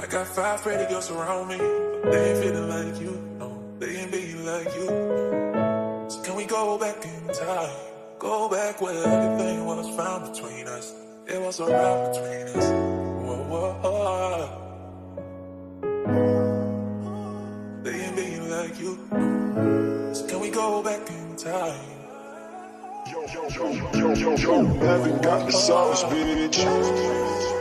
I got five pretty girls around me, but they ain't feeling like you. No, they ain't being like you. So can we go back in time? Go back where everything was found between us. It was a rock between us. Whoa, whoa, whoa. They ain't being like you. So can we go back in time? Yo, yo, yo, yo, yo, yo, got the sauce, bitch.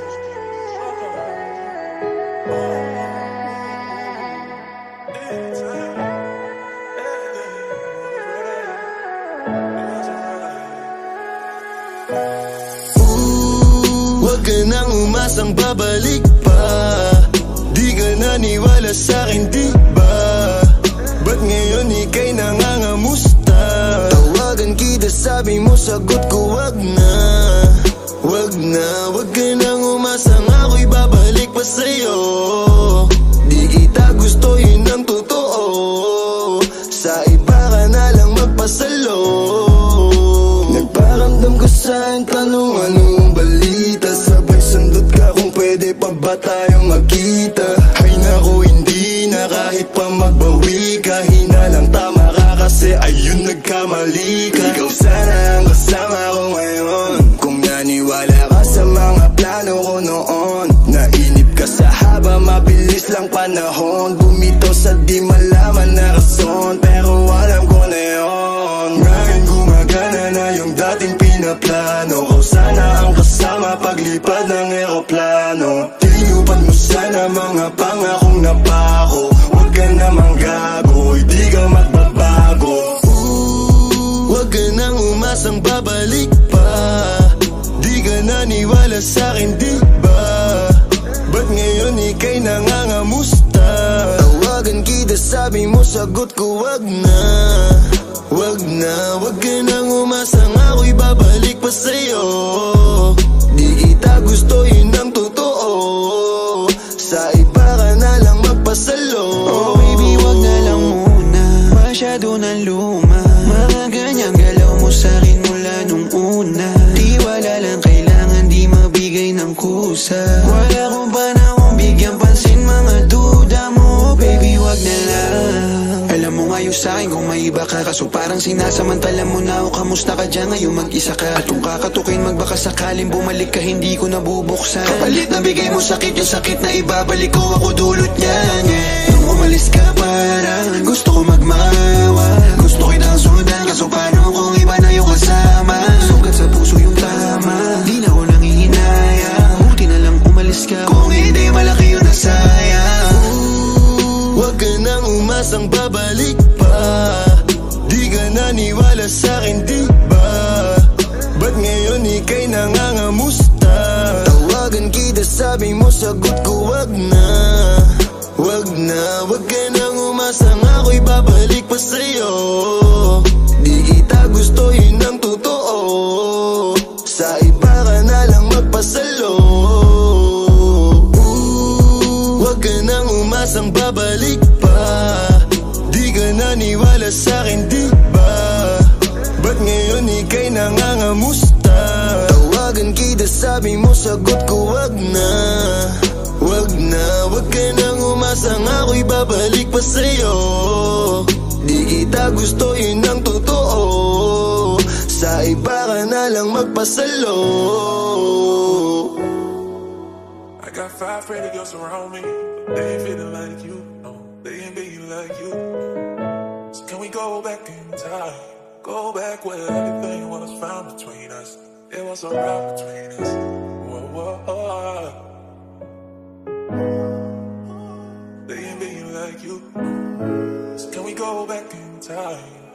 Huwag ka nang umasang babalik pa. Di ka naniwala sa'kin, di ba? Ba't ngayon ika'y nangangamusta? Tawagan kita, sabi mo, sagot ko, wag na. Wag na, wag ka nang umasang ako'y babalik pa sa'yo. Di kita gusto, yun ang totoo. Sa iba ka na lang magpasalo Sa'yo tanong anong balita? Sabay sundot ka kung pwede pa ba tayong magkita? Ay naku hindi na kahit pa magbawi ka. Hinalang tama ka kasi ayun nagkamali ka. Ikaw sana ang kasama ko ngayon. Kung naniwala ka sa mga plano ko noon. Nainip ka sa haba mabilis lang panahon. Bumitaw sa di malaman na rason Pero alam ko na yun dating pinaplano. Kau sana ang kasama paglipad ng eroplano. Tinupad mo sana mga pangakong napako Huwag ka namang gago, hindi ka magbabago. Huwag ka nang umasang babalik pa. Di ka naniwala sa'kin, di ba? Ba't ngayon ika'y nangangamusta? Tawagan kita, sabi mo, sagot ko, wag na. Wag na, wag ka nang umasang ako'y babalik pa sa'yo. Di kita gusto, yun ang totoo. Sa iba ka na lang magpasalo. Oh baby, wag na lang muna. Masyado na luma. Mga ganyang galaw mo sa'kin mula nung una. Di wala lang kailangan di mabigay ng kusa. Wala kong panahon sa'kin kung may iba ka. Kaso parang sinasamantala mo na ako. Kamusta ka dyan? Ngayon mag-isa ka. At kung kakatukin magbaka sakaling bumalik ka Hindi ko nabubuksan. Kapalit na bigay mo sakit yung sakit na ibabalik ko. Ako dulot niyan yeah. Nung umalis ka. Parang gusto ko magmawa. Gusto kitang sundan kaso paano kung ka nang umasang babalik pa. Di ka naniwala sa'kin, di ba? Ba't ngayon ika'y nangangamusta? Tawagan kita, sabi mo, sagot ko, wag na. Wag na, wag ka nang umasang ako'y babalik pa sa'yo. Di kita gusto, yun ang totoo. Sa iba ka na lang magpasalo. Huwag ka nang umasang babalik ka naniwala sa'kin, di ba? Ba't ngayon ika'y nangangamusta? Tawagan kita, sabi mo, sagot ko, wag na Wag na, wag ka nang umasang ako'y babalik pa sa'yo Di kita gusto, yun ang totoo Sa iba ka na lang magpasalo I got five pretty girls around me, they ain't feeling like you. Where everything was found between us. It was a rock between us. Whoa, whoa, whoa. They ain't being like you. So can we go back in time?